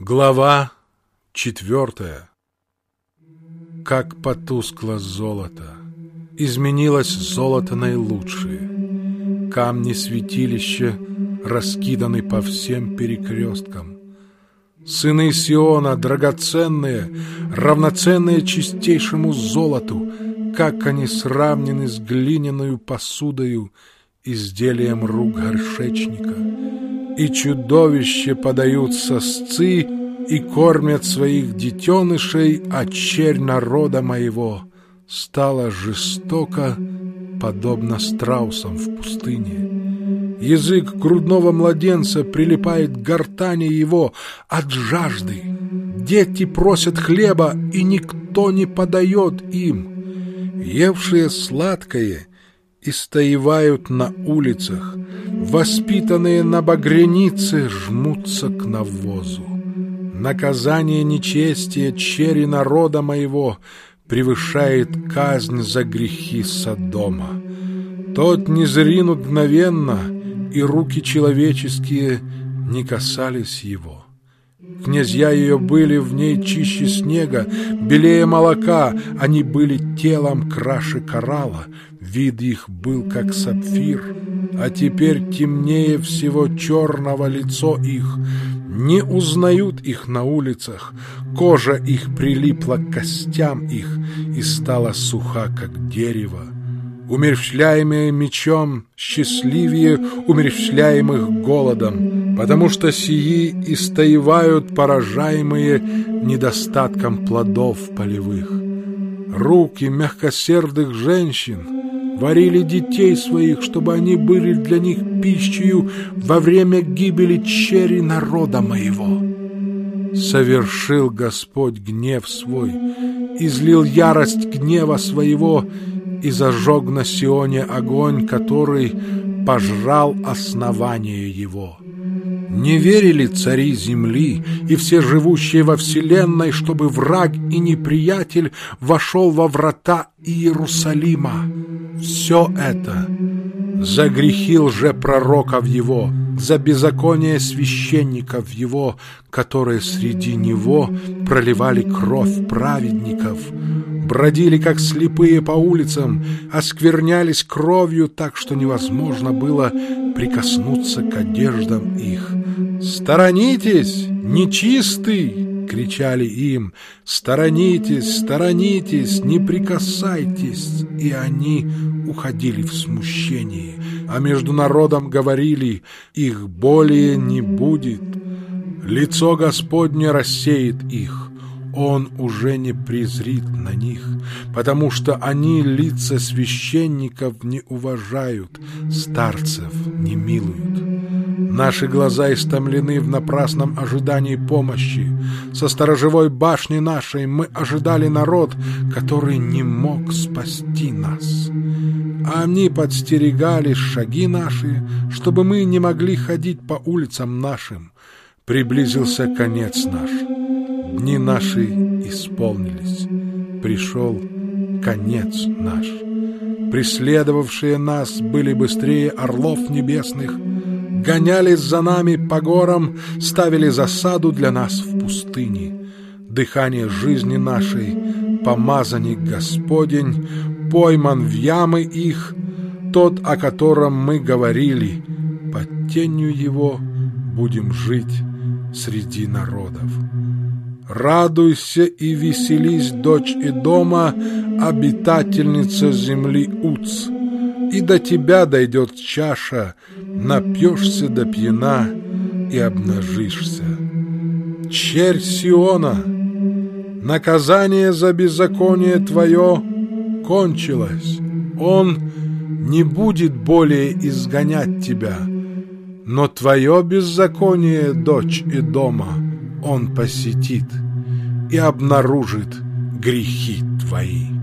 Глава четвертая. Как потускло золото, изменилось золото наилучшее. Камни святилища раскиданы по всем перекресткам. Сыны Сиона, драгоценные, равноценные чистейшему золоту, как они сравнены с глиняную посудою, изделием рук горшечника и чудовище подают сосцы и кормят своих детенышей, а черь народа моего стала жестоко, подобно страусам в пустыне. Язык грудного младенца прилипает к гортани его от жажды. Дети просят хлеба, и никто не подает им. Евшие сладкое истоевают на улицах, воспитанные на багрянице жмутся к навозу. Наказание нечестия чери народа моего превышает казнь за грехи Содома. Тот не зринут мгновенно, и руки человеческие не касались его. Князья ее были в ней чище снега, белее молока, они были телом краше коралла, вид их был как сапфир, а теперь темнее всего черного лицо их, не узнают их на улицах, кожа их прилипла к костям их и стала суха, как дерево. Умерщвляемые мечом счастливее умерщвляемых голодом, потому что сии истоевают поражаемые недостатком плодов полевых. Руки мягкосердых женщин варили детей своих, чтобы они были для них пищей во время гибели чери народа моего. Совершил Господь гнев свой, излил ярость гнева своего и зажег на Сионе огонь, который пожрал основание его. Не верили цари земли и все живущие во вселенной, чтобы враг и неприятель вошел во врата Иерусалима. Все это за грехи лжепророков его, за беззаконие священников его, которые среди него проливали кровь праведников, бродили как слепые по улицам, осквернялись кровью так, что невозможно было прикоснуться к одеждам их. «Сторонитесь, нечистый!» — кричали им. «Сторонитесь, сторонитесь, не прикасайтесь!» И они уходили в смущении, а между народом говорили «Их более не будет!» Лицо Господне рассеет их, Он уже не презрит на них, потому что они лица священников не уважают, старцев не милуют. Наши глаза истомлены в напрасном ожидании помощи. Со сторожевой башни нашей мы ожидали народ, который не мог спасти нас. А они подстерегали шаги наши, чтобы мы не могли ходить по улицам нашим. Приблизился конец наш. Дни наши исполнились. Пришел конец наш. Преследовавшие нас были быстрее орлов небесных — гонялись за нами по горам, ставили засаду для нас в пустыне. Дыхание жизни нашей, помазанник Господень, пойман в ямы их, тот, о котором мы говорили, под тенью его будем жить среди народов. Радуйся и веселись, дочь и дома, обитательница земли Уц и до тебя дойдет чаша, напьешься до пьяна и обнажишься. Черь Сиона, наказание за беззаконие твое кончилось. Он не будет более изгонять тебя, но твое беззаконие, дочь и дома, он посетит и обнаружит грехи твои.